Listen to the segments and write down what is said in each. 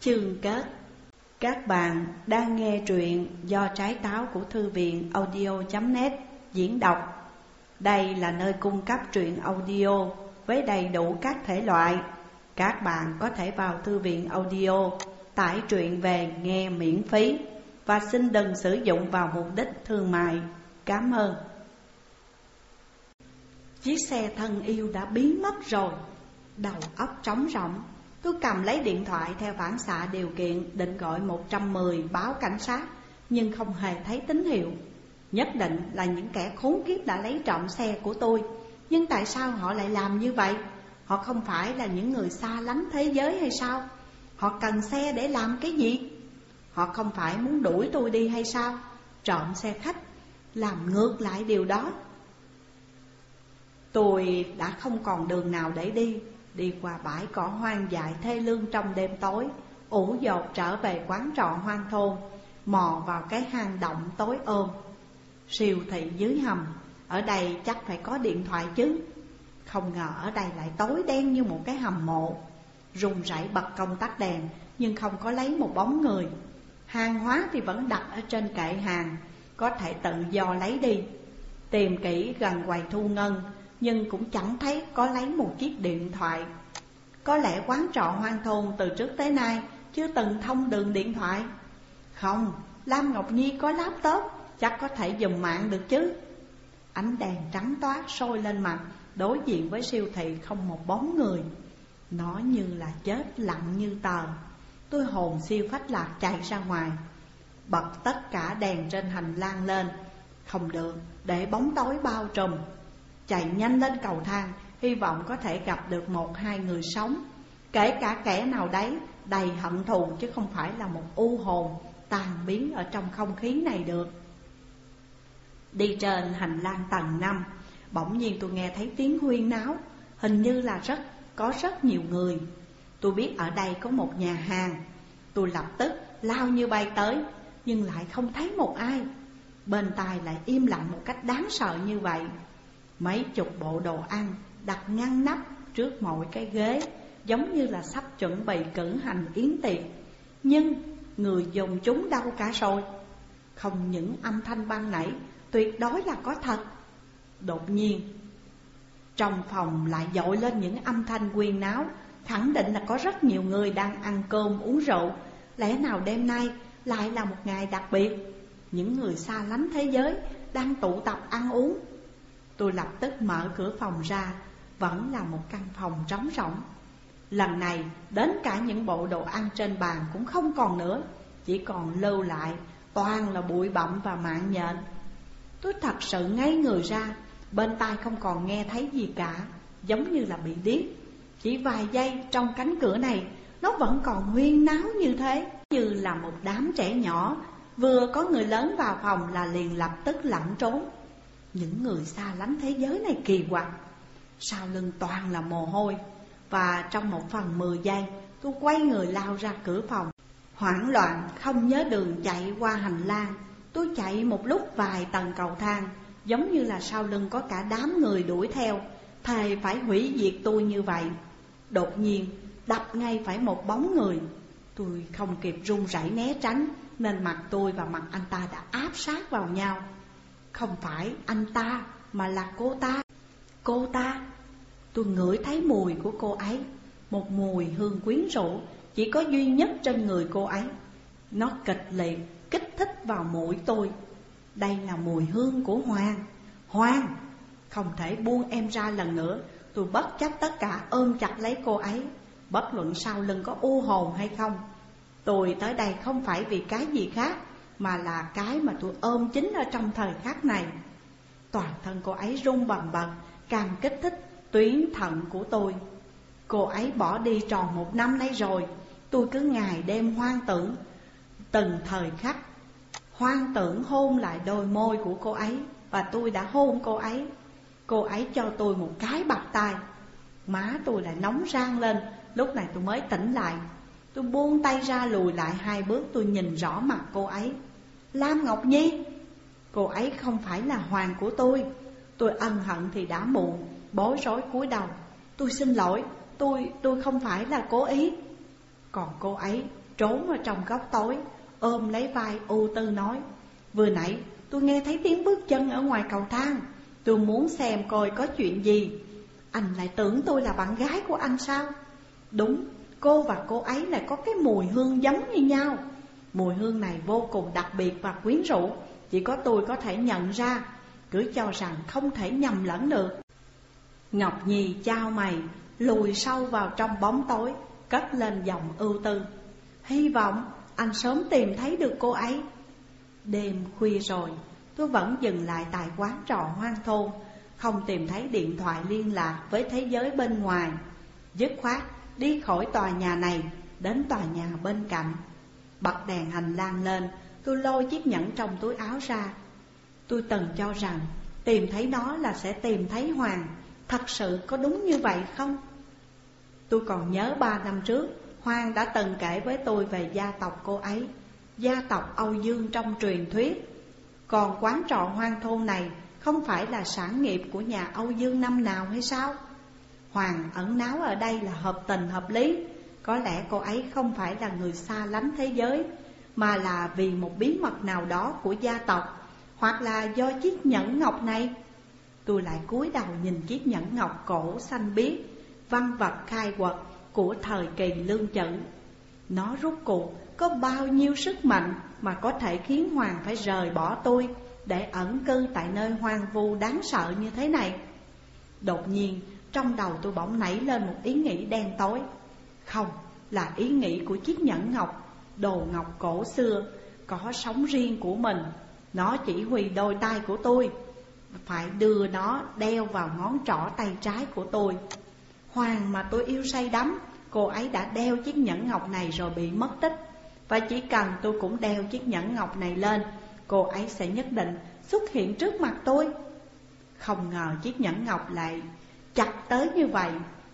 Chương kết. Các bạn đang nghe truyện do trái táo của thư viện audio.net diễn đọc. Đây là nơi cung cấp truyện audio với đầy đủ các thể loại. Các bạn có thể vào thư viện audio, tải truyện về nghe miễn phí Và xin đừng sử dụng vào mục đích thương mại. Cảm ơn. Chiếc xe thân yêu đã biến mất rồi. Đầu óc trống rỗng. Tôi cầm lấy điện thoại theo phản xạ điều kiện định gọi 110 báo cảnh sát, Nhưng không hề thấy tín hiệu Nhất định là những kẻ khốn kiếp đã lấy trộm xe của tôi Nhưng tại sao họ lại làm như vậy? Họ không phải là những người xa lánh thế giới hay sao? Họ cần xe để làm cái gì? Họ không phải muốn đuổi tôi đi hay sao? Trộm xe khách, Làm ngược lại điều đó Tôi đã không còn đường nào để đi Đi qua bãi cỏ hoang dại thê lương trong đêm tối, ủ dột trở về quán trọ hoang thôn, Mò vào cái hang động tối ôm. Siêu thị dưới hầm, Ở đây chắc phải có điện thoại chứ. Không ngờ ở đây lại tối đen như một cái hầm mộ. Rung rẩy bật công tắc đèn, Nhưng không có lấy một bóng người. Hàng hóa thì vẫn đặt ở trên kệ hàng, Có thể tự do lấy đi. Tìm kỹ gần quầy thu ngân nhưng cũng chẳng thấy có lấy một chiếc điện thoại. Có lẽ quán trọ hoang thôn từ trước tới nay chưa từng thông đường điện thoại. Không, Lam Ngọc Nhi có laptop, chắc có thể dùng mạng được chứ. Ánh đèn trắng toát sôi lên mặt, đối diện với siêu thị không một bóng người. Nó như là chết lặng như tờ. Tôi hồn siêu phách lạc chạy ra ngoài, bật tất cả đèn trên hành lang lên. Không được, để bóng tối bao trùm Chạy nhanh lên cầu thang, Hy vọng có thể gặp được một, hai người sống. Kể cả kẻ nào đấy, Đầy hận thù, chứ không phải là một u hồn Tàn biến ở trong không khí này được. Đi trên hành lang tầng 5 Bỗng nhiên tôi nghe thấy tiếng huyên náo, Hình như là rất, có rất nhiều người. Tôi biết ở đây có một nhà hàng. Tôi lập tức lao như bay tới, Nhưng lại không thấy một ai. Bên tai lại im lặng một cách đáng sợ như vậy. Mấy chục bộ đồ ăn đặt ngăn nắp trước mọi cái ghế, Giống như là sắp chuẩn bị cử hành yến tiệc. Nhưng người dùng chúng đâu cả rồi. Không những âm thanh ban nãy, tuyệt đối là có thật. Đột nhiên, Trong phòng lại dội lên những âm thanh quyên náo, Khẳng định là có rất nhiều người đang ăn cơm uống rượu. Lẽ nào đêm nay lại là một ngày đặc biệt? Những người xa lánh thế giới đang tụ tập ăn uống Tôi lập tức mở cửa phòng ra, Vẫn là một căn phòng trống rỗng. Lần này, đến cả những bộ đồ ăn trên bàn cũng không còn nữa, Chỉ còn lưu lại toàn là bụi bặm và mạng nhện. Tôi thật sự ngay người ra, Bên tai không còn nghe thấy gì cả, Giống như là bị điếc. Chỉ vài giây trong cánh cửa này, Nó vẫn còn huyên náo như thế, Như là một đám trẻ nhỏ. Vừa có người lớn vào phòng là liền lập tức lặn trốn những người xa lánh thế giới này kỳ quặc. Sau lưng toàn là mồ hôi. Và trong một phần mười giây, Tôi quay người lao ra cửa phòng. Hoảng loạn, không nhớ đường chạy qua hành lang. Tôi chạy một lúc vài tầng cầu thang, Giống như là sau lưng có cả đám người đuổi theo. Thề phải hủy diệt tôi như vậy. Đột nhiên, đập ngay phải một bóng người. Tôi không kịp run rẩy né tránh, Nên mặt tôi và mặt anh ta đã áp sát vào nhau không phải anh ta, mà là cô ta. Cô ta, Tôi ngửi thấy mùi của cô ấy. Một mùi hương quyến rũ, Chỉ có duy nhất trên người cô ấy. Nó kịch liệt, kích thích vào mũi tôi. Đây là mùi hương của Hoàng. Hoàng, Không thể buông em ra lần nữa. Tôi bất chấp tất cả, ôm chặt lấy cô ấy. Bất luận sau lưng có u hồn hay không, Tôi tới đây không phải vì cái gì khác mà là cái mà tôi ôm chính ở trong thời khắc này. Toàn thân cô ấy rung bần bật, Càng kích thích tuyến thận của tôi. Cô ấy bỏ đi tròn một năm nay rồi, Tôi cứ ngày đêm hoang tưởng. Từng thời khắc, Hoang tưởng hôn lại đôi môi của cô ấy, Và tôi đã hôn cô ấy. Cô ấy cho tôi một cái bạc tay Má tôi lại nóng rang lên, Lúc này tôi mới tỉnh lại. Tôi buông tay ra lùi lại hai bước, tôi nhìn rõ mặt cô ấy. Lam Ngọc Nhi. Cô ấy không phải là hoàng của tôi. Tôi ân hận thì đã muộn Bối rối cúi đầu. Tôi xin lỗi Tôi tôi không phải là cố ý. Còn cô ấy trốn ở trong góc tối Ôm lấy vai U Tư nói Vừa nãy tôi nghe thấy tiếng bước chân ở ngoài cầu thang. Tôi muốn xem coi có chuyện gì. Anh lại tưởng tôi là bạn gái của anh sao? Đúng, cô và cô ấy lại có cái mùi hương giống như nhau. Mùi hương này vô cùng đặc biệt và quyến rũ. Chỉ có tôi có thể nhận ra, Cứ cho rằng không thể nhầm lẫn được. Ngọc Nhi trao mày, Lùi sâu vào trong bóng tối, Cất lên giọng ưu tư. Hy vọng anh sớm tìm thấy được cô ấy. Đêm khuya rồi, Tôi vẫn dừng lại tại quán trọ hoang thôn, Không tìm thấy điện thoại liên lạc với thế giới bên ngoài. Dứt khoát, đi khỏi tòa nhà này, Đến tòa nhà bên cạnh. Bật đèn hành lang lên. Tôi lôi chiếc nhẫn trong túi áo ra. Tôi từng cho rằng Tìm thấy nó là sẽ tìm thấy Hoàng. Thật sự có đúng như vậy không? Tôi còn nhớ ba năm trước, Hoàng đã từng kể với tôi về gia tộc cô ấy, Gia tộc Âu Dương trong truyền thuyết. Còn quán trọ hoang thôn này Không phải là sản nghiệp của nhà Âu Dương năm nào hay sao? Hoàng ẩn náu ở đây là hợp tình hợp lý. Có lẽ cô ấy không phải là người xa lánh thế giới, Mà là vì một bí mật nào đó của gia tộc, Hoặc là do chiếc nhẫn ngọc này. Tôi lại cúi đầu nhìn chiếc nhẫn ngọc cổ xanh biếc Văn vật khai quật của thời kỳ lương chữ. Nó rút cuộc có bao nhiêu sức mạnh Mà có thể khiến Hoàng phải rời bỏ tôi Để ẩn cư tại nơi hoang vu đáng sợ như thế này? Đột nhiên, trong đầu tôi bỗng nảy lên một ý nghĩ đen tối. Không, là ý nghĩ của chiếc nhẫn ngọc Đồ ngọc cổ xưa Có sống riêng của mình. Nó chỉ huy đôi tay của tôi Phải đưa nó đeo vào ngón trỏ tay trái của tôi. Hoàng mà tôi yêu say đắm Cô ấy đã đeo chiếc nhẫn ngọc này rồi bị mất tích. Và chỉ cần tôi cũng đeo chiếc nhẫn ngọc này lên Cô ấy sẽ nhất định xuất hiện trước mặt tôi. Không ngờ chiếc nhẫn ngọc lại chặt tới như vậy.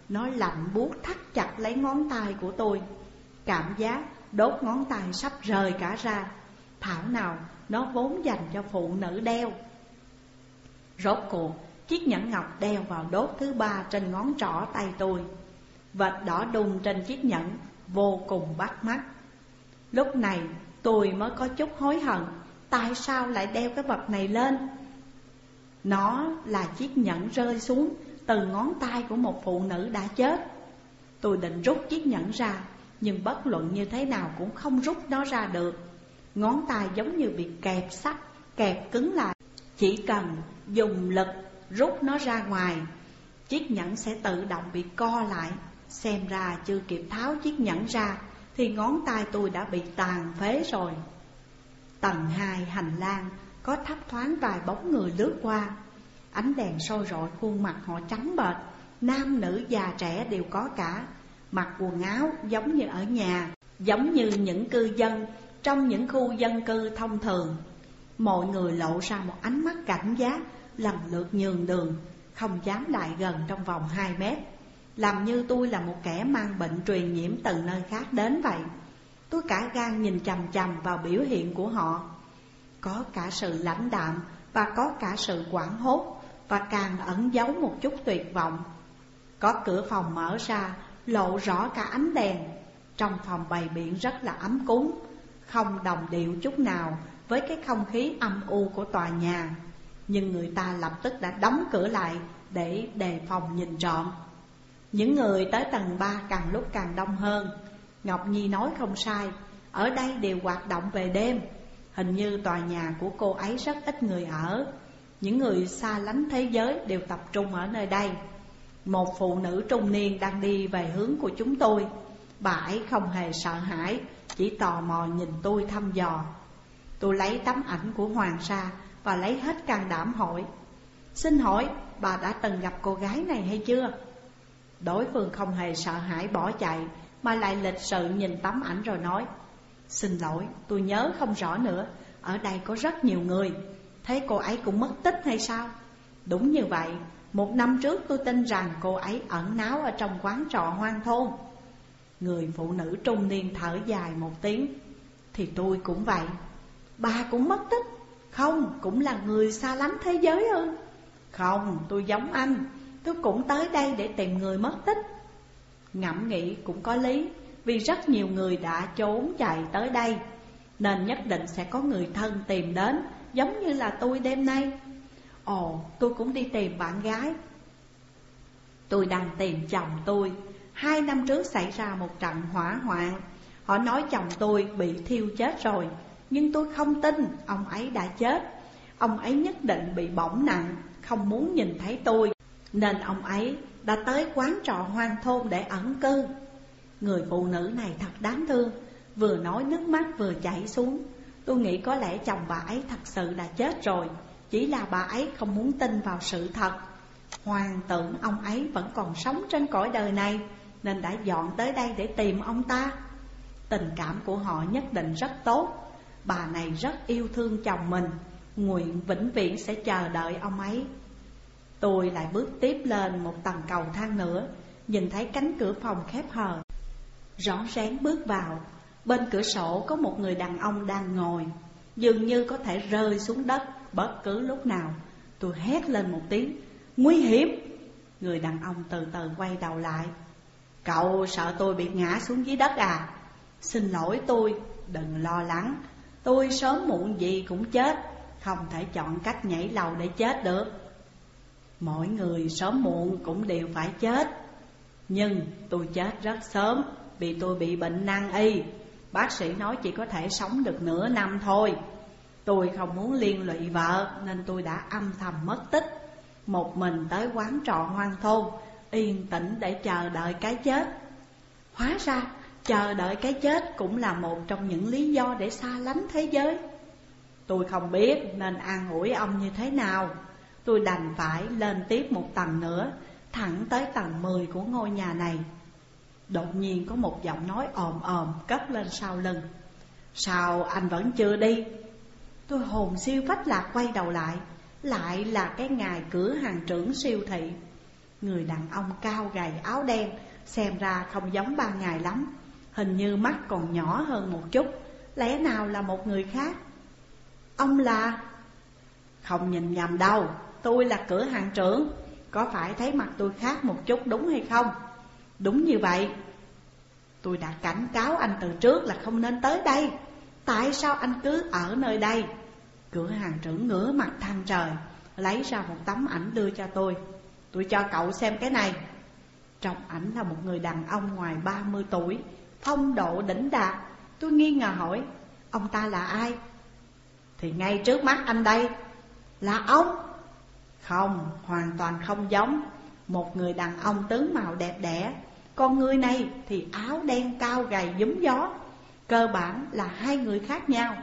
Nó lạnh buốt thắt chặt lấy ngón tay của tôi. Cảm giác đốt ngón tay sắp rời cả ra. Thảo nào nó vốn dành cho phụ nữ đeo. Rốt cuộc, chiếc nhẫn ngọc đeo vào đốt thứ ba trên ngón trỏ tay tôi. Vệt đỏ đùng trên chiếc nhẫn, vô cùng bắt mắt. Lúc này, tôi mới có chút hối hận. Tại sao lại đeo cái vật này lên? Nó là chiếc nhẫn rơi xuống từ ngón tay của một phụ nữ đã chết. Tôi định rút chiếc nhẫn ra Nhưng bất luận như thế nào cũng không rút nó ra được. Ngón tay giống như bị kẹp sắt, kẹp cứng lại. Chỉ cần dùng lực rút nó ra ngoài Chiếc nhẫn sẽ tự động bị co lại. Xem ra chưa kịp tháo chiếc nhẫn ra Thì ngón tay tôi đã bị tàn phế rồi. Tầng hai hành lang Có thấp thoáng vài bóng người lướt qua. Ánh đèn sôi rọi khuôn mặt họ trắng bệch. Nam, nữ già trẻ đều có cả. Mặc quần áo giống như ở nhà, Giống như những cư dân Trong những khu dân cư thông thường. Mọi người lộ ra một ánh mắt cảnh giác, Lần lượt nhường đường, Không dám lại gần trong vòng 2 mét. Làm như tôi là một kẻ mang bệnh truyền nhiễm từ nơi khác đến vậy. Tôi cả gan nhìn chầm chầm vào biểu hiện của họ. Có cả sự lãnh đạm và có cả sự quảng hốt và càng ẩn giấu một chút tuyệt vọng. Có cửa phòng mở ra, lộ rõ cả ánh đèn. Trong phòng bày biện rất là ấm cúng, không đồng điệu chút nào với cái không khí âm u của tòa nhà. Nhưng người ta lập tức đã đóng cửa lại để đề phòng nhìn trọn. Những người tới tầng 3 càng lúc càng đông hơn. Ngọc Nhi nói không sai, ở đây đều hoạt động về đêm. Hình như tòa nhà của cô ấy rất ít người ở những người xa lánh thế giới đều tập trung ở nơi đây. Một phụ nữ trung niên đang đi về hướng của chúng tôi. Bà ấy không hề sợ hãi, Chỉ tò mò nhìn tôi thăm dò. Tôi lấy tấm ảnh của Hoàng Sa Và lấy hết can đảm hỏi. Xin hỏi, bà đã từng gặp cô gái này hay chưa? Đối phương không hề sợ hãi bỏ chạy, Mà lại lịch sự nhìn tấm ảnh rồi nói, Xin lỗi, tôi nhớ không rõ nữa. Ở đây có rất nhiều người. Thế cô ấy cũng mất tích hay sao? Đúng như vậy, một năm trước tôi tin rằng cô ấy ẩn náu ở trong quán trọ hoang thôn. Người phụ nữ trung niên thở dài một tiếng. Thì tôi cũng vậy. Bà cũng mất tích. Không, cũng là người xa lánh thế giới ư? Không, tôi giống anh. Tôi cũng tới đây để tìm người mất tích. Ngẫm nghĩ cũng có lý Vì rất nhiều người đã trốn chạy tới đây. Nên nhất định sẽ có người thân tìm đến Giống như là tôi đêm nay. Ồ, tôi cũng đi tìm bạn gái. Tôi đang tìm chồng tôi. Hai năm trước xảy ra một trận hỏa hoạn. Họ nói chồng tôi bị thiêu chết rồi Nhưng tôi không tin ông ấy đã chết. Ông ấy nhất định bị bỏng nặng Không muốn nhìn thấy tôi. Nên ông ấy đã tới quán trọ hoang thôn để ẩn cư. Người phụ nữ này thật đáng thương. Vừa nói nước mắt vừa chảy xuống. Tôi nghĩ có lẽ chồng bà ấy thật sự đã chết rồi, Chỉ là bà ấy không muốn tin vào sự thật. Hoàng tưởng ông ấy vẫn còn sống trên cõi đời này, Nên đã dọn tới đây để tìm ông ta. Tình cảm của họ nhất định rất tốt. Bà này rất yêu thương chồng mình. Nguyện vĩnh viễn sẽ chờ đợi ông ấy. Tôi lại bước tiếp lên một tầng cầu thang nữa, Nhìn thấy cánh cửa phòng khép hờ. Rõ ràng bước vào Bên cửa sổ có một người đàn ông đang ngồi, Dường như có thể rơi xuống đất bất cứ lúc nào. Tôi hét lên một tiếng, Nguy hiểm! Người đàn ông từ từ quay đầu lại. Cậu sợ tôi bị ngã xuống dưới đất à? Xin lỗi tôi, Đừng lo lắng. Tôi sớm muộn gì cũng chết, Không thể chọn cách nhảy lầu để chết được. Mỗi người sớm muộn cũng đều phải chết. Nhưng tôi chết rất sớm Vì tôi bị bệnh nan y. Bác sĩ nói chỉ có thể sống được nửa năm thôi. Tôi không muốn liên lụy vợ, Nên tôi đã âm thầm mất tích. Một mình tới quán trọ hoang thôn, Yên tĩnh để chờ đợi cái chết. Hóa ra, chờ đợi cái chết cũng là một trong những lý do để xa lánh thế giới. Tôi không biết nên an ủi ông như thế nào. Tôi đành phải lên tiếp một tầng nữa, Thẳng tới tầng 10 của ngôi nhà này. Đột nhiên có một giọng nói ồm ồm cất lên sau lưng. Sao anh vẫn chưa đi? Tôi hồn siêu phách lạc quay đầu lại Lại là cái ngài cửa hàng trưởng siêu thị. Người đàn ông cao gầy áo đen, Xem ra không giống ba ngài lắm. Hình như mắt còn nhỏ hơn một chút, Lẽ nào là một người khác? Ông là? Không nhìn nhầm đâu, Tôi là cửa hàng trưởng. Có phải thấy mặt tôi khác một chút đúng hay không? Đúng như vậy. Tôi đã cảnh cáo anh từ trước là không nên tới đây. Tại sao anh cứ ở nơi đây? Cửa hàng trưởng ngửa mặt than trời Lấy ra một tấm ảnh đưa cho tôi. Tôi cho cậu xem cái này. Trong ảnh là một người đàn ông ngoài 30 tuổi Phong độ đỉnh đạt. Tôi nghi ngờ hỏi Ông ta là ai? Thì ngay trước mắt anh đây. Là ông. Không, hoàn toàn không giống. Một người đàn ông tướng mạo đẹp đẽ. Còn người này thì áo đen cao gầy giấm gió. Cơ bản là hai người khác nhau.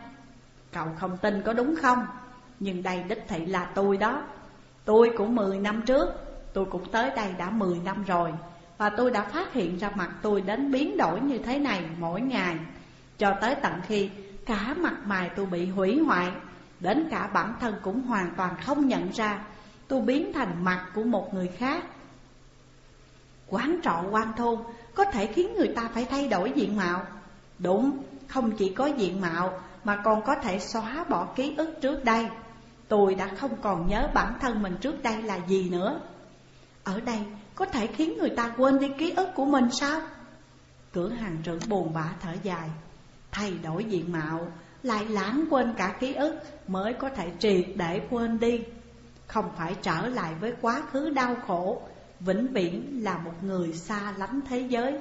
Cậu không tin có đúng không? Nhưng đây đích thị là tôi đó. Tôi cũng 10 năm trước. Tôi cũng tới đây đã 10 năm rồi. Và tôi đã phát hiện ra mặt tôi đến biến đổi như thế này mỗi ngày. Cho tới tận khi cả mặt mày tôi bị hủy hoại. Đến cả bản thân cũng hoàn toàn không nhận ra. Tôi biến thành mặt của một người khác. Quán trọ quan thôn có thể khiến người ta phải thay đổi diện mạo. Đúng, không chỉ có diện mạo mà còn có thể xóa bỏ ký ức trước đây. Tôi đã không còn nhớ bản thân mình trước đây là gì nữa. Ở đây có thể khiến người ta quên đi ký ức của mình sao? Cửa hàng trưởng buồn bã thở dài. Thay đổi diện mạo lại lãng quên cả ký ức Mới có thể triệt để quên đi. Không phải trở lại với quá khứ đau khổ Vĩnh viễn là một người xa lánh thế giới.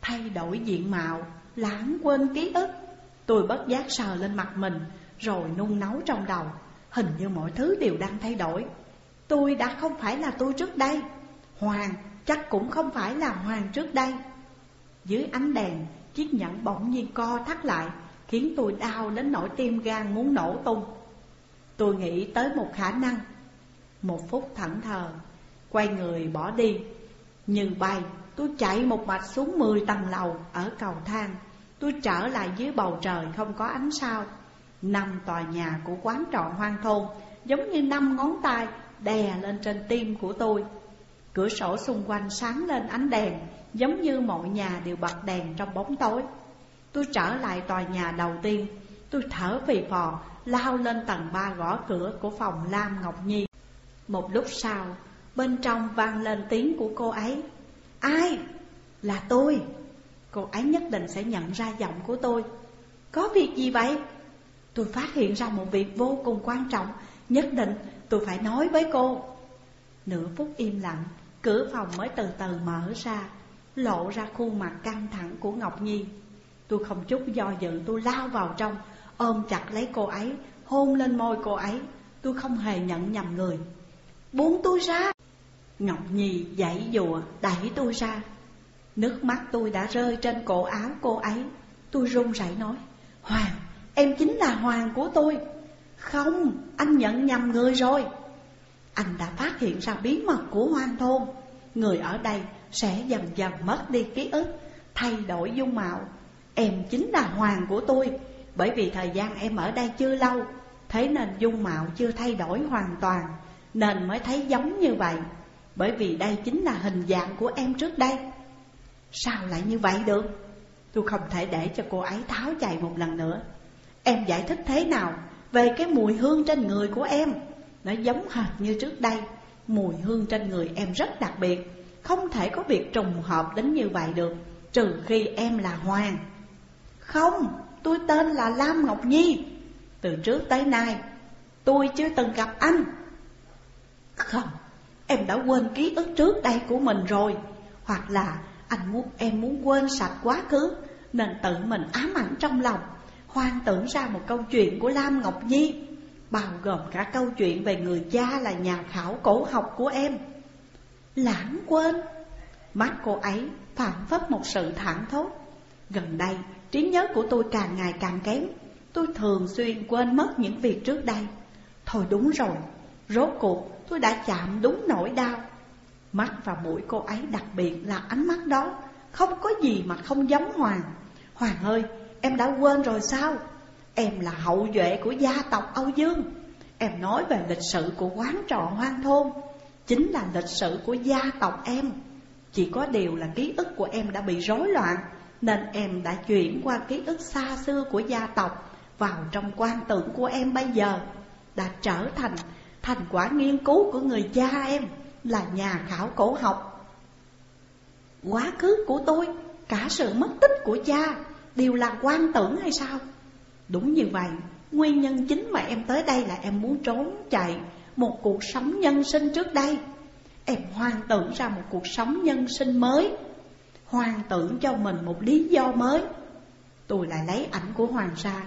Thay đổi diện mạo, lãng quên ký ức Tôi bất giác sờ lên mặt mình Rồi nung nấu trong đầu. Hình như mọi thứ đều đang thay đổi. Tôi đã không phải là tôi trước đây. Hoàng chắc cũng không phải là Hoàng trước đây. Dưới ánh đèn Chiếc nhẫn bỗng nhiên co thắt lại Khiến tôi đau đến nỗi tim gan muốn nổ tung. Tôi nghĩ tới một khả năng. Một phút thẫn thờ Quay người bỏ đi. Như bay, tôi chạy một mạch xuống 10 tầng lầu Ở cầu thang. Tôi trở lại dưới bầu trời không có ánh sao. Năm tòa nhà của quán trọ hoang thôn Giống như năm ngón tay đè lên trên tim của tôi. Cửa sổ xung quanh sáng lên ánh đèn, Giống như mọi nhà đều bật đèn trong bóng tối. Tôi trở lại tòa nhà đầu tiên. Tôi thở phì phò, Lao lên tầng ba gõ cửa của phòng Lam Ngọc Nhi. Một lúc sau Bên trong vang lên tiếng của cô ấy. Ai? Là tôi. Cô ấy nhất định sẽ nhận ra giọng của tôi. Có việc gì vậy? Tôi phát hiện ra một việc vô cùng quan trọng. Nhất định tôi phải nói với cô. Nửa phút im lặng, Cửa phòng mới từ từ mở ra, Lộ ra khuôn mặt căng thẳng của Ngọc Nhi. Tôi không chút do dự, tôi lao vào trong, Ôm chặt lấy cô ấy, Hôn lên môi cô ấy. Tôi không hề nhận nhầm người. Buông tôi ra! Ngọc Nhi dãy dùa đẩy tôi ra. Nước mắt tôi đã rơi trên cổ áo cô ấy. Tôi run rẩy nói Hoàng, em chính là Hoàng của tôi. Không, anh nhận nhầm người rồi. Anh đã phát hiện ra bí mật của Hoan thôn. Người ở đây sẽ dần dần mất đi ký ức Thay đổi dung mạo. Em chính là Hoàng của tôi Bởi vì thời gian em ở đây chưa lâu Thế nên dung mạo chưa thay đổi hoàn toàn Nên mới thấy giống như vậy. Bởi vì đây chính là hình dạng của em trước đây. Sao lại như vậy được? Tôi không thể để cho cô ấy tháo chạy một lần nữa. Em giải thích thế nào Về cái mùi hương trên người của em? Nó giống hệt như trước đây. Mùi hương trên người em rất đặc biệt. Không thể có việc trùng hợp đến như vậy được Trừ khi em là Hoàng. Không, tôi tên là Lam Ngọc Nhi. Từ trước tới nay Tôi chưa từng gặp anh. Không, em đã quên ký ức trước đây của mình rồi. Hoặc là anh muốn, em muốn quên sạch quá khứ, Nên tự mình ám ảnh trong lòng Hoang tưởng ra một câu chuyện của Lam Ngọc Nhi, Bao gồm cả câu chuyện về người cha là nhà khảo cổ học của em. Lãng quên. Mắt cô ấy phản phất một sự thẳng thốt. Gần đây, trí nhớ của tôi càng ngày càng kém. Tôi thường xuyên quên mất những việc trước đây. Thôi đúng rồi, Rốt cuộc tôi đã chạm đúng nỗi đau. Mắt và mũi cô ấy đặc biệt là ánh mắt đó. Không có gì mà không giống Hoàng. Hoàng ơi, em đã quên rồi sao? Em là hậu duệ của gia tộc Âu Dương. Em nói về lịch sử của quán trọ hoang thôn. Chính là lịch sử của gia tộc em. Chỉ có điều là ký ức của em đã bị rối loạn Nên em đã chuyển qua ký ức xa xưa của gia tộc Vào trong quan tưởng của em bây giờ Đã trở thành thành quả nghiên cứu của người cha em là nhà khảo cổ học. Quá khứ của tôi, cả sự mất tích của cha Đều là quan tưởng hay sao? Đúng như vậy, nguyên nhân chính mà em tới đây là em muốn trốn chạy Một cuộc sống nhân sinh trước đây. Em hoang tưởng ra một cuộc sống nhân sinh mới Hoang tưởng cho mình một lý do mới. Tôi lại lấy ảnh của Hoàng Sa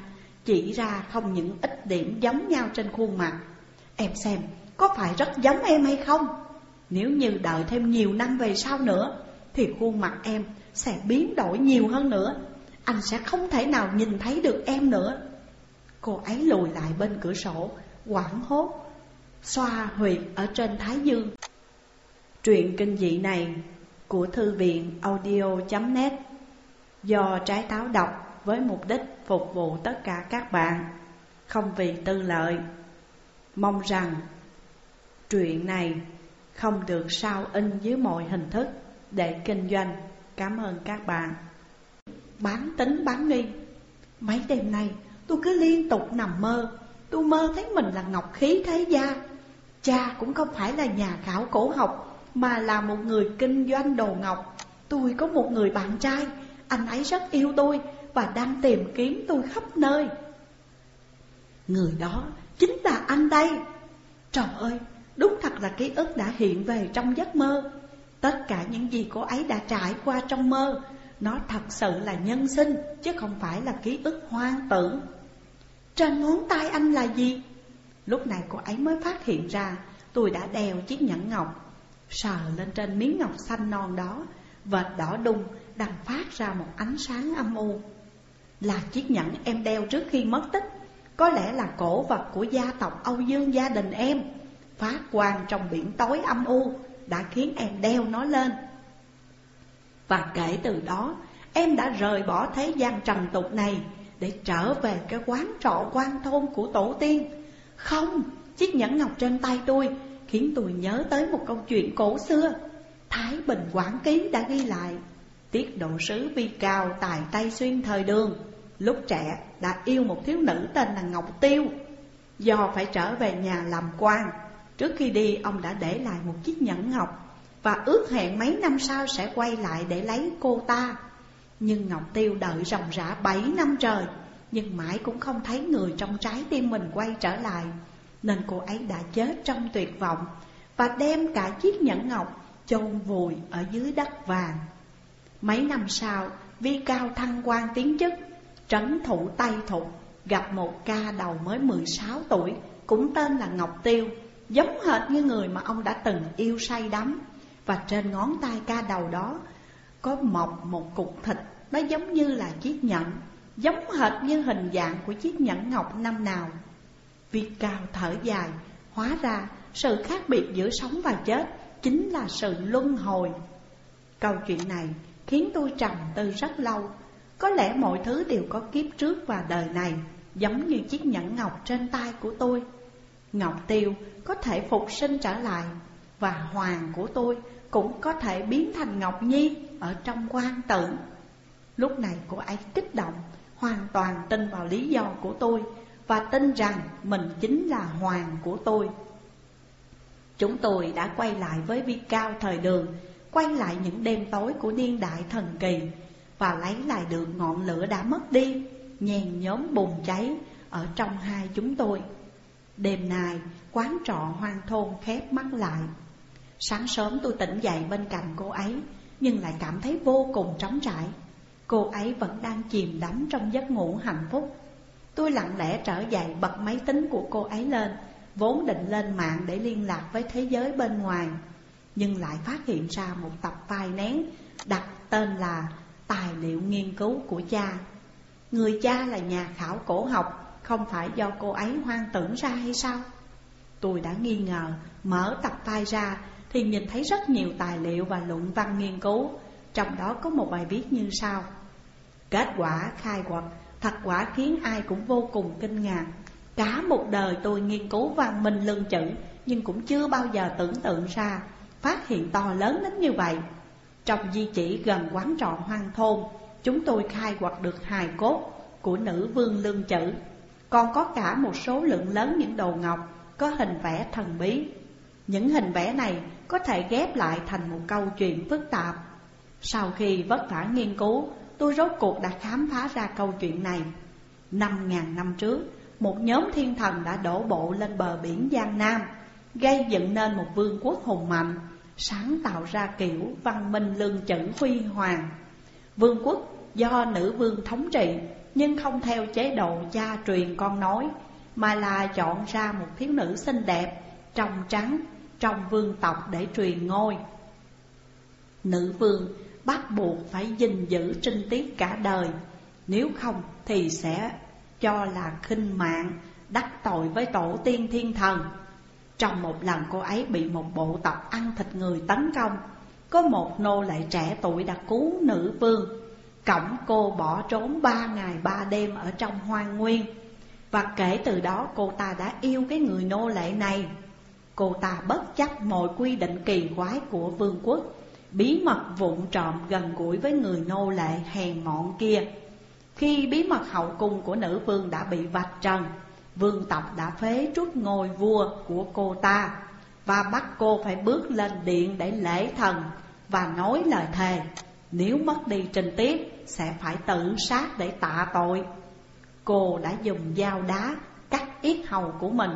Chỉ ra không những ít điểm giống nhau trên khuôn mặt Em xem, có phải rất giống em hay không? Nếu như đợi thêm nhiều năm về sau nữa, Thì khuôn mặt em sẽ biến đổi nhiều hơn nữa. Anh sẽ không thể nào nhìn thấy được em nữa. Cô ấy lùi lại bên cửa sổ Quảng hốt, Xoa huyệt ở trên thái dương. Truyện kinh dị này của thư viện audio.net Do trái táo đọc với mục đích phục vụ tất cả các bạn. Không vì tư lợi Mong rằng truyện này không được sao in dưới mọi hình thức để kinh doanh. Cảm ơn các bạn. Bán tính bán nghi. Mấy đêm nay tôi cứ liên tục nằm mơ. Tôi mơ thấy mình là ngọc khí thế gia. Cha cũng không phải là nhà khảo cổ học mà là một người kinh doanh đồ ngọc. Tôi có một người bạn trai, anh ấy rất yêu tôi và đang tìm kiếm tôi khắp nơi. Người đó chính là anh đây. Trời ơi, Đúng thật là ký ức đã hiện về trong giấc mơ Tất cả những gì cô ấy đã trải qua trong mơ Nó thật sự là nhân sinh Chứ không phải là ký ức hoang tưởng Trên ngón tay anh là gì? Lúc này cô ấy mới phát hiện ra Tôi đã đeo chiếc nhẫn ngọc Sờ lên trên miếng ngọc xanh non đó Vệt đỏ đung đang phát ra một ánh sáng âm u Là chiếc nhẫn em đeo trước khi mất tích có lẽ là cổ vật của gia tộc Âu Dương gia đình em phát quang trong biển tối âm u đã khiến em đeo nó lên. Và kể từ đó, em đã rời bỏ thế gian trần tục này để trở về cái quán trọ quan thôn của tổ tiên. Không, chiếc nhẫn ngọc trên tay tôi khiến tôi nhớ tới một câu chuyện cổ xưa. Thái Bình Quảng Ký đã ghi lại, tiết độ sứ vi cao tài tay Xuyên thời đường, lúc trẻ đã yêu một thiếu nữ tên là Ngọc Tiêu. Do phải trở về nhà làm quan. Trước khi đi ông đã để lại một chiếc nhẫn ngọc Và ước hẹn mấy năm sau sẽ quay lại để lấy cô ta. Nhưng Ngọc Tiêu đợi ròng rã 7 năm trời Nhưng mãi cũng không thấy người trong trái tim mình quay trở lại. Nên cô ấy đã chết trong tuyệt vọng Và đem cả chiếc nhẫn ngọc chôn vùi ở dưới đất vàng. Mấy năm sau, Vi Cao thăng quan tiến chức Trấn thủ Tây Thục, Gặp một ca đầu mới 16 tuổi, Cũng tên là Ngọc Tiêu, Giống hệt như người mà ông đã từng yêu say đắm. Và trên ngón tay ca đầu đó Có mọc một cục thịt, Nó giống như là chiếc nhẫn, Giống hệt như hình dạng của chiếc nhẫn ngọc năm nào. Việc Cao thở dài, Hóa ra sự khác biệt giữa sống và chết Chính là sự luân hồi. Câu chuyện này khiến tôi trầm tư rất lâu có lẽ mọi thứ đều có kiếp trước và đời này Giống như chiếc nhẫn ngọc trên tay của tôi. Ngọc Tiêu có thể phục sinh trở lại Và hoàng của tôi cũng có thể biến thành Ngọc Nhi ở trong quan tử. Lúc này cô ấy kích động, hoàn toàn tin vào lý do của tôi Và tin rằng mình chính là hoàng của tôi. Chúng tôi đã quay lại với vi cao thời đường Quay lại những đêm tối của niên đại thần kỳ và lấy lại được ngọn lửa đã mất đi Nhèn nhóm bùng cháy ở trong hai chúng tôi. Đêm nay, quán trọ hoang thôn khép mắt lại. Sáng sớm tôi tỉnh dậy bên cạnh cô ấy, Nhưng lại cảm thấy vô cùng trống trải. Cô ấy vẫn đang chìm đắm trong giấc ngủ hạnh phúc. Tôi lặng lẽ trở dậy bật máy tính của cô ấy lên, Vốn định lên mạng để liên lạc với thế giới bên ngoài, Nhưng lại phát hiện ra một tập file nén Đặt tên là Tài liệu nghiên cứu của cha. Người cha là nhà khảo cổ học, Không phải do cô ấy hoang tưởng ra hay sao? Tôi đã nghi ngờ, Mở tập tay ra Thì nhìn thấy rất nhiều tài liệu và luận văn nghiên cứu, Trong đó có một bài viết như sau. Kết quả khai quật, Thật quả khiến ai cũng vô cùng kinh ngạc. Cả một đời tôi nghiên cứu văn minh lương chữ, Nhưng cũng chưa bao giờ tưởng tượng ra, Phát hiện to lớn đến như vậy. Trong di chỉ gần quán trọ hoang thôn Chúng tôi khai quật được hài cốt của nữ vương lương chữ. Còn có cả một số lượng lớn những đồ ngọc Có hình vẽ thần bí. Những hình vẽ này có thể ghép lại thành một câu chuyện phức tạp. Sau khi vất vả nghiên cứu Tôi rốt cuộc đã khám phá ra câu chuyện này. Năm ngàn năm trước một nhóm thiên thần đã đổ bộ lên bờ biển Giang Nam, gây dựng nên một vương quốc hùng mạnh, sáng tạo ra kiểu văn minh lương chữ huy hoàng. Vương quốc do nữ vương thống trị, nhưng không theo chế độ cha truyền con nói, mà là chọn ra một thiếu nữ xinh đẹp, trong trắng, trong vương tộc để truyền ngôi. Nữ vương bắt buộc phải gìn giữ trinh tiết cả đời, nếu không thì sẽ cho là khinh mạng, đắc tội với tổ tiên thiên thần. Trong một lần cô ấy bị một bộ tộc ăn thịt người tấn công, có một nô lệ trẻ tuổi đã cứu nữ vương. Cổng cô bỏ trốn ba ngày ba đêm ở trong hoang nguyên. Và kể từ đó cô ta đã yêu cái người nô lệ này. Cô ta bất chấp mọi quy định kỳ quái của vương quốc Bí mật vụn trộm gần gũi với người nô lệ hèn mọn kia. Khi bí mật hậu cung của nữ vương đã bị vạch trần Vương tộc đã phế trút ngôi vua của cô ta Và bắt cô phải bước lên điện để lễ thần Và nói lời thề, Nếu mất đi trình tiết, sẽ phải tự sát để tạ tội. Cô đã dùng dao đá cắt yết hầu của mình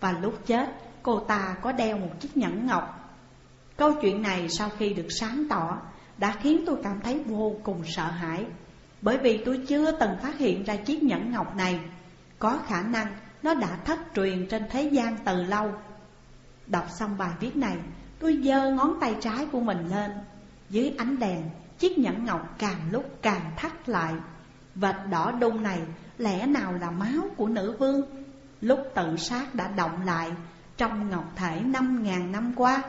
Và lúc chết, cô ta có đeo một chiếc nhẫn ngọc. Câu chuyện này sau khi được sáng tỏ Đã khiến tôi cảm thấy vô cùng sợ hãi, bởi vì tôi chưa từng phát hiện ra chiếc nhẫn ngọc này. Có khả năng nó đã thất truyền trên thế gian từ lâu. Đọc xong bài viết này, Tôi giơ ngón tay trái của mình lên. Dưới ánh đèn, Chiếc nhẫn ngọc càng lúc càng thắt lại. Vệt đỏ đun này lẽ nào là máu của nữ vương? Lúc tự sát đã động lại, Trong ngọc thể năm ngàn năm qua,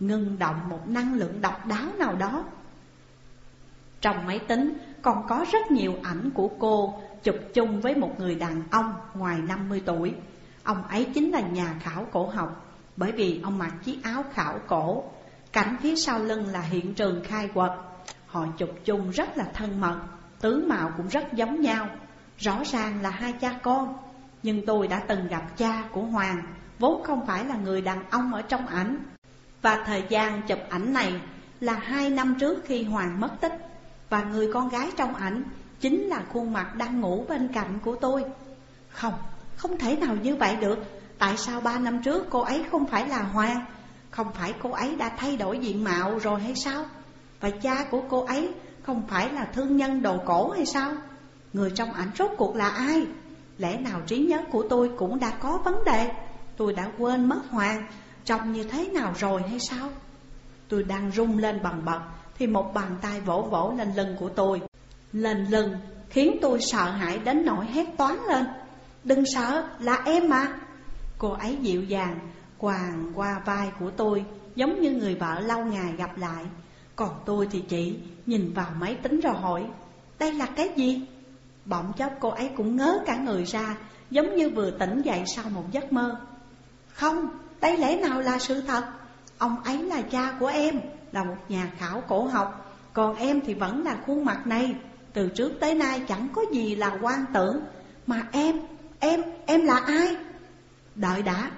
Ngưng động một năng lượng độc đáo nào đó. Trong máy tính còn có rất nhiều ảnh của cô chụp chung với một người đàn ông ngoài 50 tuổi. Ông ấy chính là nhà khảo cổ học, bởi vì ông mặc chiếc áo khảo cổ. Cảnh phía sau lưng là hiện trường khai quật. Họ chụp chung rất là thân mật, tướng mạo cũng rất giống nhau. Rõ ràng là hai cha con, nhưng tôi đã từng gặp cha của Hoàng, vốn không phải là người đàn ông ở trong ảnh. Và thời gian chụp ảnh này là hai năm trước khi Hoàng mất tích Và người con gái trong ảnh chính là khuôn mặt đang ngủ bên cạnh của tôi. Không, không thể nào như vậy được. Tại sao ba năm trước cô ấy không phải là Hoàng Không phải cô ấy đã thay đổi diện mạo rồi hay sao? Và cha của cô ấy không phải là thương nhân đồ cổ hay sao? Người trong ảnh rốt cuộc là ai? Lẽ nào trí nhớ của tôi cũng đã có vấn đề? Tôi đã quên mất Hoàng Trông như thế nào rồi hay sao? Tôi đang rung lên bằng bật Thì một bàn tay vỗ vỗ lên lưng của tôi lần lần khiến tôi sợ hãi đến nỗi hét toán lên. Đừng sợ là em mà. Cô ấy dịu dàng quàng qua vai của tôi Giống như người vợ lâu ngày gặp lại. Còn tôi thì chỉ nhìn vào máy tính rồi hỏi Đây là cái gì? Bỗng chốc cô ấy cũng ngớ cả người ra Giống như vừa tỉnh dậy sau một giấc mơ. Không, đây lẽ nào là sự thật? Ông ấy là cha của em Là một nhà khảo cổ học Còn em thì vẫn là khuôn mặt này. Từ trước tới nay chẳng có gì là quan tưởng. Mà em, em, em là ai? Đợi đã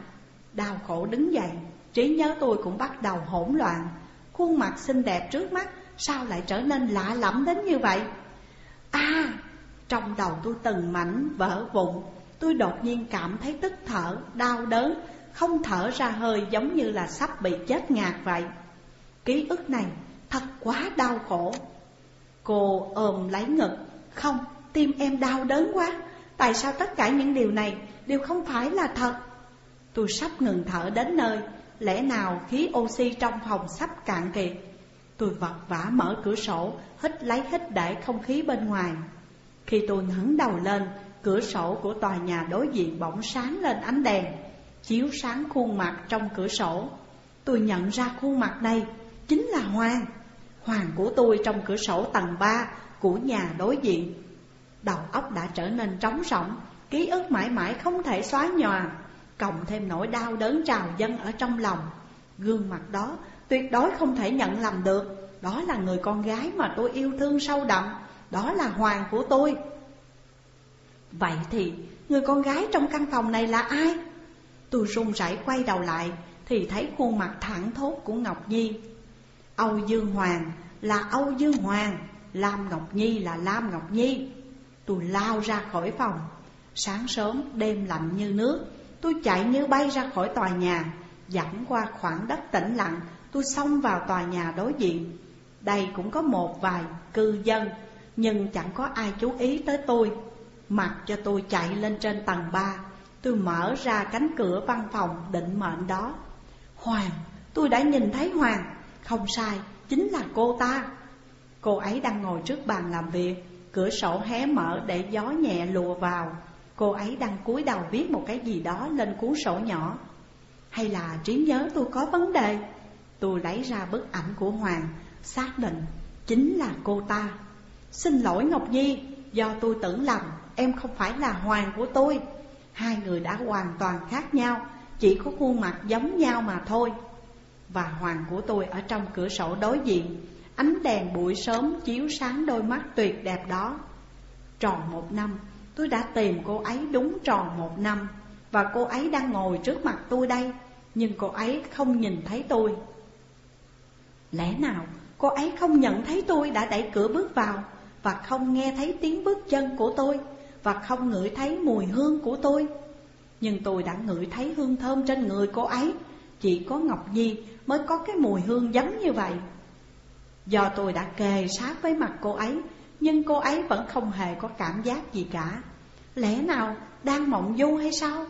Đau khổ đứng dậy. Trí nhớ tôi cũng bắt đầu hỗn loạn. Khuôn mặt xinh đẹp trước mắt Sao lại trở nên lạ lẫm đến như vậy? À Trong đầu tôi từng mảnh vỡ vụn. Tôi đột nhiên cảm thấy tức thở, đau đớn Không thở ra hơi giống như là sắp bị chết ngạt vậy. Ký ức này thật quá đau khổ. Cô ôm lấy ngực. Không, tim em đau đớn quá. Tại sao tất cả những điều này đều không phải là thật? Tôi sắp ngừng thở đến nơi. Lẽ nào khí oxy trong phòng sắp cạn kiệt? Tôi vật vã mở cửa sổ Hít lấy hít để không khí bên ngoài. Khi tôi ngẩng đầu lên Cửa sổ của tòa nhà đối diện bỗng sáng lên ánh đèn Chiếu sáng khuôn mặt trong cửa sổ. Tôi nhận ra khuôn mặt này Chính là Hoàng. Hoàng của tôi trong cửa sổ tầng 3 Của nhà đối diện. Đầu óc đã trở nên trống rỗng, Ký ức mãi mãi không thể xóa nhòa. Cộng thêm nỗi đau đớn trào dâng ở trong lòng. Gương mặt đó tuyệt đối không thể nhận lầm được. Đó là người con gái mà tôi yêu thương sâu đậm. Đó là Hoàng của tôi. Vậy thì, người con gái trong căn phòng này là ai? Tôi run rẩy quay đầu lại, Thì thấy khuôn mặt thẳng thốt của Ngọc Nhi. Âu Dương Hoàng là Âu Dương Hoàng Lam Ngọc Nhi là Lam Ngọc Nhi. Tôi lao ra khỏi phòng. Sáng sớm đêm lạnh như nước Tôi chạy như bay ra khỏi tòa nhà. Dẫn qua khoảng đất tĩnh lặng Tôi xông vào tòa nhà đối diện. Đây cũng có một vài cư dân Nhưng chẳng có ai chú ý tới tôi. Mặc cho tôi chạy lên trên tầng 3 Tôi mở ra cánh cửa văn phòng định mệnh đó. Hoàng, tôi đã nhìn thấy Hoàng. Không sai, chính là cô ta. Cô ấy đang ngồi trước bàn làm việc Cửa sổ hé mở để gió nhẹ lùa vào. Cô ấy đang cúi đầu viết một cái gì đó lên cuốn sổ nhỏ. Hay là trí nhớ tôi có vấn đề? Tôi lấy ra bức ảnh của Hoàng Xác định chính là cô ta. Xin lỗi Ngọc Nhi Do tôi tưởng lầm em không phải là Hoàng của tôi. Hai người đã hoàn toàn khác nhau Chỉ có khuôn mặt giống nhau mà thôi. Và Hoàng của tôi ở trong cửa sổ đối diện. Ánh đèn buổi sớm chiếu sáng đôi mắt tuyệt đẹp đó. Tròn một năm, Tôi đã tìm cô ấy đúng tròn một năm. Và cô ấy đang ngồi trước mặt tôi đây, Nhưng cô ấy không nhìn thấy tôi. Lẽ nào cô ấy không nhận thấy tôi đã đẩy cửa bước vào Và không nghe thấy tiếng bước chân của tôi Và không ngửi thấy mùi hương của tôi? Nhưng tôi đã ngửi thấy hương thơm trên người cô ấy chỉ có Ngọc Nhi mới có cái mùi hương giống như vậy. Do tôi đã kề sát với mặt cô ấy, Nhưng cô ấy vẫn không hề có cảm giác gì cả. Lẽ nào đang mộng du hay sao?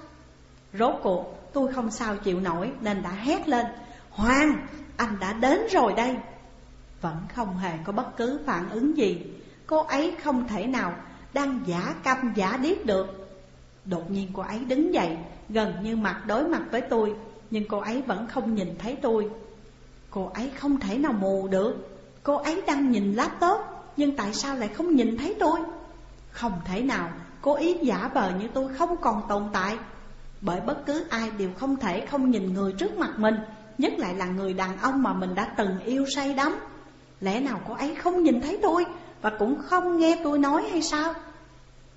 Rốt cuộc, tôi không sao chịu nổi Nên đã hét lên, Hoàng, anh đã đến rồi đây. Vẫn không hề có bất cứ phản ứng gì. Cô ấy không thể nào đang giả câm giả điếc được. Đột nhiên cô ấy đứng dậy, Gần như mặt đối mặt với tôi. Nhưng cô ấy vẫn không nhìn thấy tôi. Cô ấy không thể nào mù được. Cô ấy đang nhìn laptop, Nhưng tại sao lại không nhìn thấy tôi? Không thể nào. Cô ý giả vờ như tôi không còn tồn tại. Bởi bất cứ ai đều không thể không nhìn người trước mặt mình, Nhất lại là người đàn ông mà mình đã từng yêu say đắm. Lẽ nào cô ấy không nhìn thấy tôi Và cũng không nghe tôi nói hay sao?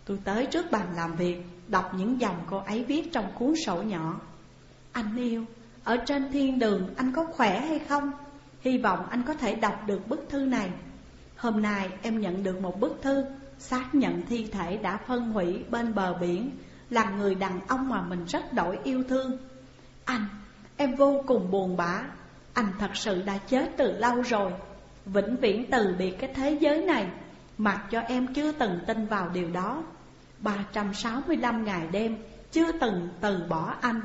Tôi tới trước bàn làm việc, Đọc những dòng cô ấy viết trong cuốn sổ nhỏ. Anh yêu. Ở trên thiên đường anh có khỏe hay không? Hy vọng anh có thể đọc được bức thư này. Hôm nay em nhận được một bức thư Xác nhận thi thể đã phân hủy bên bờ biển Là người đàn ông mà mình rất đổi yêu thương. Anh, em vô cùng buồn bã. Anh thật sự đã chết từ lâu rồi. Vĩnh viễn từ biệt cái thế giới này Mặc cho em chưa từng tin vào điều đó. 365 ngày đêm chưa từng từ bỏ anh.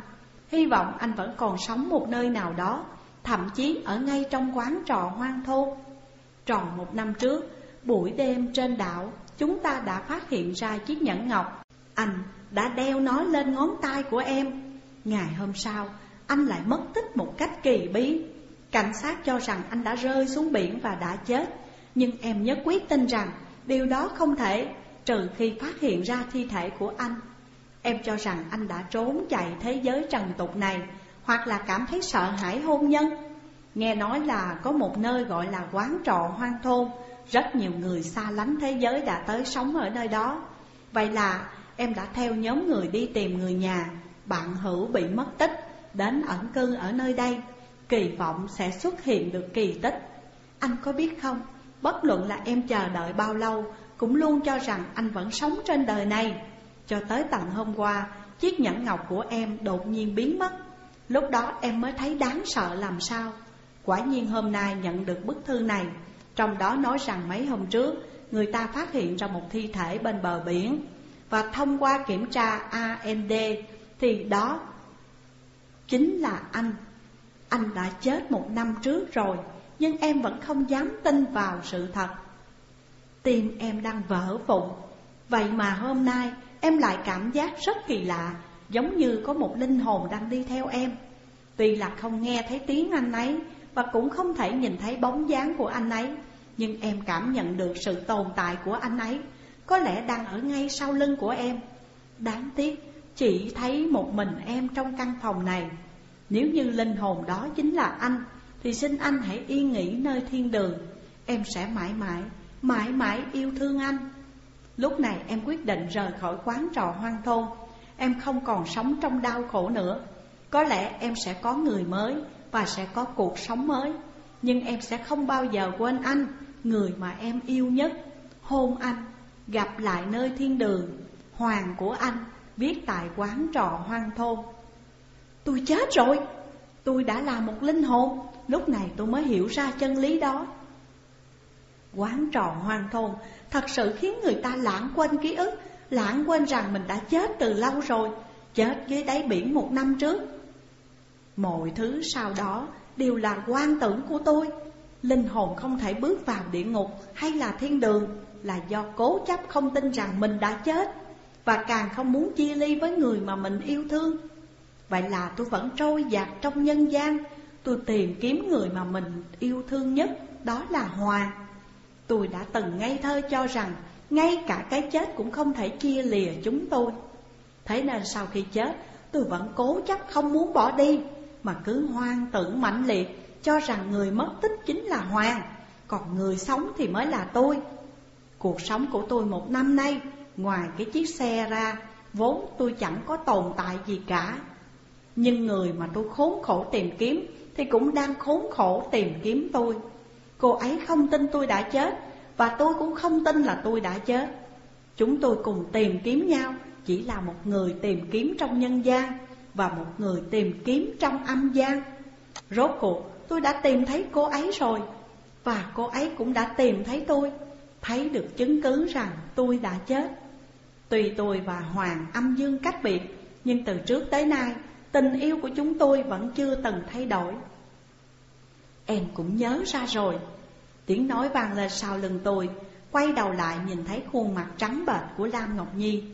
Hy vọng anh vẫn còn sống một nơi nào đó Thậm chí ở ngay trong quán trò hoang thôn Tròn một năm trước, buổi đêm trên đảo Chúng ta đã phát hiện ra chiếc nhẫn ngọc. Anh đã đeo nó lên ngón tay của em. Ngày hôm sau, anh lại mất tích một cách kỳ bí. Cảnh sát cho rằng anh đã rơi xuống biển và đã chết Nhưng em nhất quyết tin rằng điều đó không thể Trừ khi phát hiện ra thi thể của anh. Em cho rằng anh đã trốn chạy thế giới trần tục này, Hoặc là cảm thấy sợ hãi hôn nhân. Nghe nói là có một nơi gọi là quán trọ hoang thôn, Rất nhiều người xa lánh thế giới đã tới sống ở nơi đó. Vậy là em đã theo nhóm người đi tìm người nhà, Bạn hữu bị mất tích, Đến ẩn cư ở nơi đây. Kỳ vọng sẽ xuất hiện được kỳ tích. Anh có biết không, Bất luận là em chờ đợi bao lâu, Cũng luôn cho rằng anh vẫn sống trên đời này. Cho tới tận hôm qua, Chiếc nhẫn ngọc của em đột nhiên biến mất. Lúc đó em mới thấy đáng sợ làm sao. Quả nhiên hôm nay nhận được bức thư này, Trong đó nói rằng mấy hôm trước, Người ta phát hiện ra một thi thể bên bờ biển. Và thông qua kiểm tra AND Thì đó chính là anh. Anh đã chết một năm trước rồi, Nhưng em vẫn không dám tin vào sự thật. Tim em đang vỡ vụn. Vậy mà hôm nay em lại cảm giác rất kỳ lạ Giống như có một linh hồn đang đi theo em. Tuy là không nghe thấy tiếng anh ấy và cũng không thể nhìn thấy bóng dáng của anh ấy Nhưng em cảm nhận được sự tồn tại của anh ấy Có lẽ đang ở ngay sau lưng của em. Đáng tiếc chỉ thấy một mình em trong căn phòng này. Nếu như linh hồn đó chính là anh Thì xin anh hãy yên nghỉ nơi thiên đường. Em sẽ mãi mãi, mãi mãi yêu thương anh. Lúc này em quyết định rời khỏi quán trò hoang thôn. Em không còn sống trong đau khổ nữa. Có lẽ em sẽ có người mới và sẽ có cuộc sống mới. Nhưng em sẽ không bao giờ quên anh, Người mà em yêu nhất. Hôn anh, Gặp lại nơi thiên đường. Hoàng của anh Viết tại quán trò hoang thôn. Tôi chết rồi. Tôi đã là một linh hồn. Lúc này tôi mới hiểu ra chân lý đó. Quán trò hoang thôn Thật sự khiến người ta lãng quên ký ức, Lãng quên rằng mình đã chết từ lâu rồi, Chết dưới đáy biển một năm trước. Mọi thứ sau đó đều là quan tưởng của tôi. Linh hồn không thể bước vào địa ngục hay là thiên đường Là do cố chấp không tin rằng mình đã chết Và càng không muốn chia ly với người mà mình yêu thương. Vậy là tôi vẫn trôi dạt trong nhân gian, Tôi tìm kiếm người mà mình yêu thương nhất, Đó là Hoàng. Tôi đã từng ngây thơ cho rằng Ngay cả cái chết cũng không thể chia lìa chúng tôi. Thế nên sau khi chết, Tôi vẫn cố chấp không muốn bỏ đi, mà cứ hoang tưởng mãnh liệt, Cho rằng người mất tích chính là Hoàng, Còn người sống thì mới là tôi. Cuộc sống của tôi một năm nay, Ngoài cái chiếc xe ra, Vốn tôi chẳng có tồn tại gì cả. Nhưng người mà tôi khốn khổ tìm kiếm Thì cũng đang khốn khổ tìm kiếm tôi. Cô ấy không tin tôi đã chết Và tôi cũng không tin là tôi đã chết Chúng tôi cùng tìm kiếm nhau Chỉ là một người tìm kiếm trong nhân gian và một người tìm kiếm trong âm gian. Rốt cuộc tôi đã tìm thấy cô ấy rồi và cô ấy cũng đã tìm thấy tôi, thấy được chứng cứ rằng tôi đã chết. Tùy tôi và Hoàng âm dương cách biệt, nhưng từ trước tới nay tình yêu của chúng tôi vẫn chưa từng thay đổi. Em cũng nhớ ra rồi, tiếng nói vang lên sau lưng tôi, quay đầu lại nhìn thấy khuôn mặt trắng bệch của Lam Ngọc Nhi.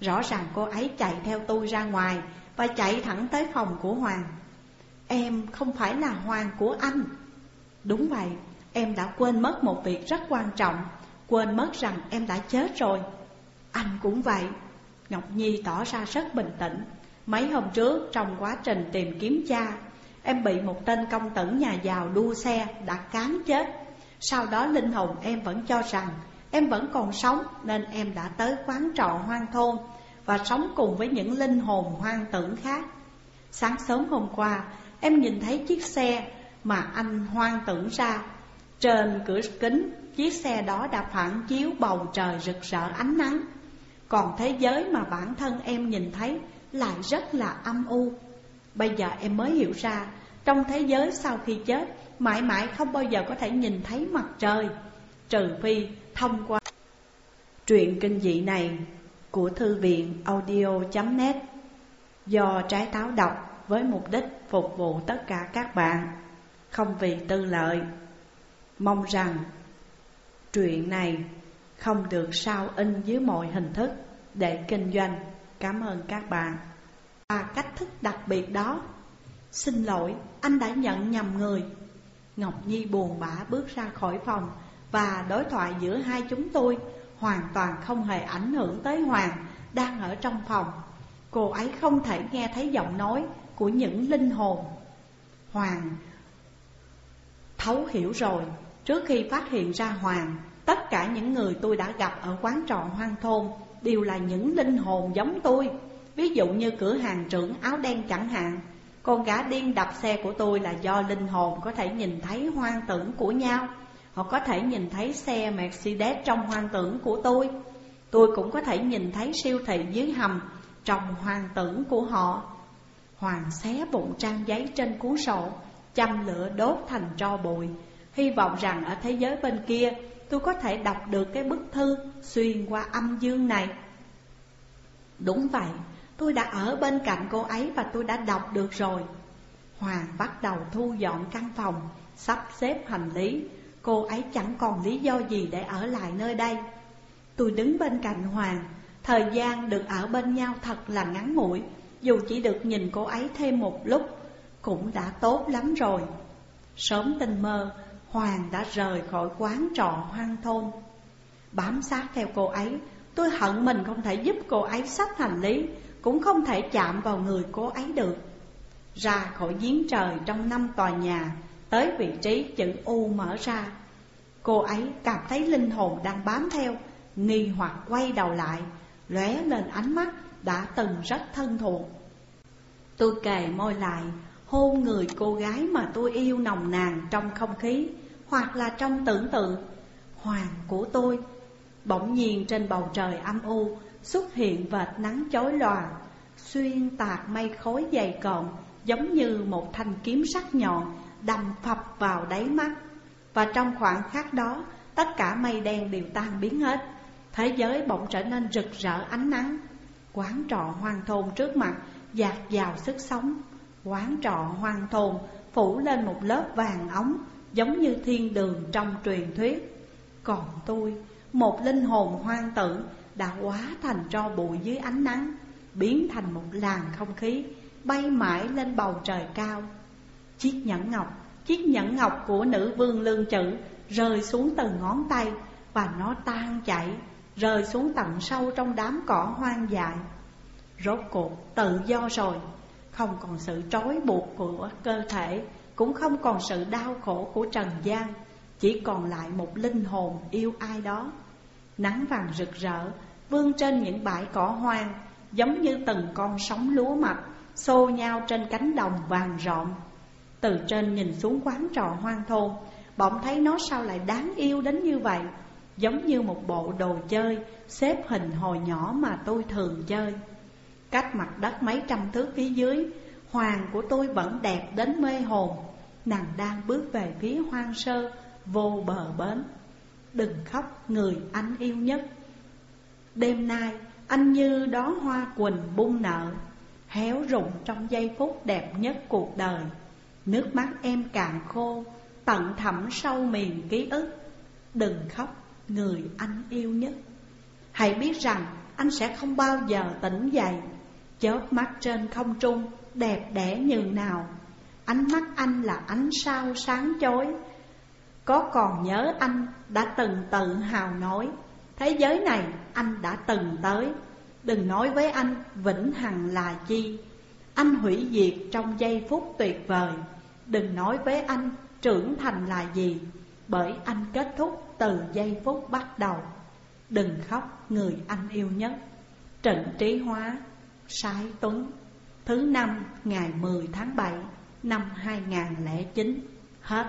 Rõ ràng cô ấy chạy theo tôi ra ngoài và chạy thẳng tới phòng của Hoàng. Em không phải là Hoàng của anh. Đúng vậy, em đã quên mất một việc rất quan trọng, quên mất rằng em đã chết rồi. Anh cũng vậy. Ngọc Nhi tỏ ra rất bình tĩnh. Mấy hôm trước trong quá trình tìm kiếm cha, em bị một tên công tử nhà giàu đua xe đã cán chết. Sau đó linh hồn em vẫn cho rằng em vẫn còn sống nên em đã tới quán trọ hoang thôn và sống cùng với những linh hồn hoang tưởng khác. Sáng sớm hôm qua, em nhìn thấy chiếc xe mà anh hoang tưởng ra. Trên cửa kính Chiếc xe đó đã phản chiếu bầu trời rực rỡ ánh nắng Còn thế giới mà bản thân em nhìn thấy lại rất là âm u Bây giờ em mới hiểu ra trong thế giới sau khi chết, Mãi mãi không bao giờ có thể nhìn thấy mặt trời, Trừ phi thông qua Truyện kinh dị này của thư viện audio.net Do trái táo đọc với mục đích phục vụ tất cả các bạn Không vì tư lợi, Mong rằng Truyện này không được sao in dưới mọi hình thức để kinh doanh. Cảm ơn các bạn. Và cách thức đặc biệt đó. Xin lỗi, anh đã nhận nhầm người. Ngọc Nhi buồn bã bước ra khỏi phòng và đối thoại giữa hai chúng tôi hoàn toàn không hề ảnh hưởng tới Hoàng đang ở trong phòng. Cô ấy không thể nghe thấy giọng nói của những linh hồn. Hoàng thấu hiểu rồi Trước khi phát hiện ra Hoàng Tất cả những người tôi đã gặp ở quán trọ hoang thôn Đều là những linh hồn giống tôi Ví dụ như cửa hàng trưởng áo đen chẳng hạn con gã điên đập xe của tôi là do linh hồn có thể nhìn thấy hoang tưởng của nhau. Họ có thể nhìn thấy xe Mercedes trong hoang tưởng của tôi. Tôi cũng có thể nhìn thấy siêu thị dưới hầm trong hoang tưởng của họ. Hoàng xé bụng trang giấy trên cuốn sổ Châm lửa đốt thành tro bụi. Hy vọng rằng ở thế giới bên kia tôi có thể đọc được cái bức thư xuyên qua âm dương này. Đúng vậy, tôi đã ở bên cạnh cô ấy và tôi đã đọc được rồi. Hoàng bắt đầu thu dọn căn phòng, sắp xếp hành lý. Cô ấy chẳng còn lý do gì để ở lại nơi đây. Tôi đứng bên cạnh Hoàng. Thời gian được ở bên nhau thật là ngắn ngủi. Dù chỉ được nhìn cô ấy thêm một lúc Cũng đã tốt lắm rồi. Sớm tinh mơ Hoàng đã rời khỏi quán trọ hoang thôn. Bám sát theo cô ấy Tôi hận mình không thể giúp cô ấy sắp hành lý. Cũng không thể chạm vào người cô ấy được. Ra khỏi giếng trời trong năm tòa nhà, Tới vị trí chữ U mở ra. Cô ấy cảm thấy linh hồn đang bám theo, Nghi hoặc quay đầu lại, lóe lên ánh mắt đã từng rất thân thuộc. Tôi kề môi lại, hôn người cô gái mà tôi yêu nồng nàn trong không khí, hoặc là trong tưởng tượng. Hoàng của tôi, bỗng nhiên trên bầu trời âm u xuất hiện vệt nắng chói lòa xuyên tạc mây khối dày cộm giống như một thanh kiếm sắc nhọn đâm phập vào đáy mắt. Và trong khoảng khắc đó tất cả mây đen đều tan biến hết. Thế giới bỗng trở nên rực rỡ ánh nắng. Quán trọ hoang thôn trước mặt dạt dào sức sống. Quán trọ hoang thôn phủ lên một lớp vàng ống Giống như thiên đường trong truyền thuyết. Còn tôi, một linh hồn hoang tưởng. Đã hóa thành tro bụi dưới ánh nắng, Biến thành một làn không khí, Bay mãi lên bầu trời cao. Chiếc nhẫn ngọc, Chiếc nhẫn ngọc của nữ vương lương chữ Rơi xuống từ ngón tay Và nó tan chảy, Rơi xuống tận sâu trong đám cỏ hoang dại. Rốt cuộc tự do rồi, Không còn sự trói buộc của cơ thể, cũng không còn sự đau khổ của trần gian, Chỉ còn lại một linh hồn yêu ai đó. Nắng vàng rực rỡ Vươn trên những bãi cỏ hoang, Giống như từng con sóng lúa mạch Xô nhau trên cánh đồng vàng rộn Từ trên nhìn xuống quán trò hoang thôn Bỗng thấy nó sao lại đáng yêu đến như vậy, Giống như một bộ đồ chơi Xếp hình hồi nhỏ mà tôi thường chơi. Cách mặt đất mấy trăm thước phía dưới, Hoàng của tôi vẫn đẹp đến mê hồn, Nàng đang bước về phía hoang sơ, Vô bờ bến. Đừng khóc, người anh yêu nhất. Đêm nay, anh như đó hoa quỳnh bung nở Héo rụng trong giây phút đẹp nhất cuộc đời. Nước mắt em cạn khô, Tận thẳm sâu miền ký ức. Đừng khóc, người anh yêu nhất. Hãy biết rằng, anh sẽ không bao giờ tỉnh dậy. Chớp mắt trên không trung, đẹp đẽ nhường nào. Ánh mắt anh là ánh sao sáng chói. Có còn nhớ anh đã từng tự hào nói Thế giới này, anh đã từng tới. Đừng nói với anh, vĩnh hằng là chi? Anh hủy diệt trong giây phút tuyệt vời. Đừng nói với anh, trưởng thành là gì? Bởi anh kết thúc từ giây phút bắt đầu. Đừng khóc, người anh yêu nhất. Trịnh Trí Hóa, Sái Tuấn, Thứ năm, ngày 10 tháng 7 năm 2009 Hết.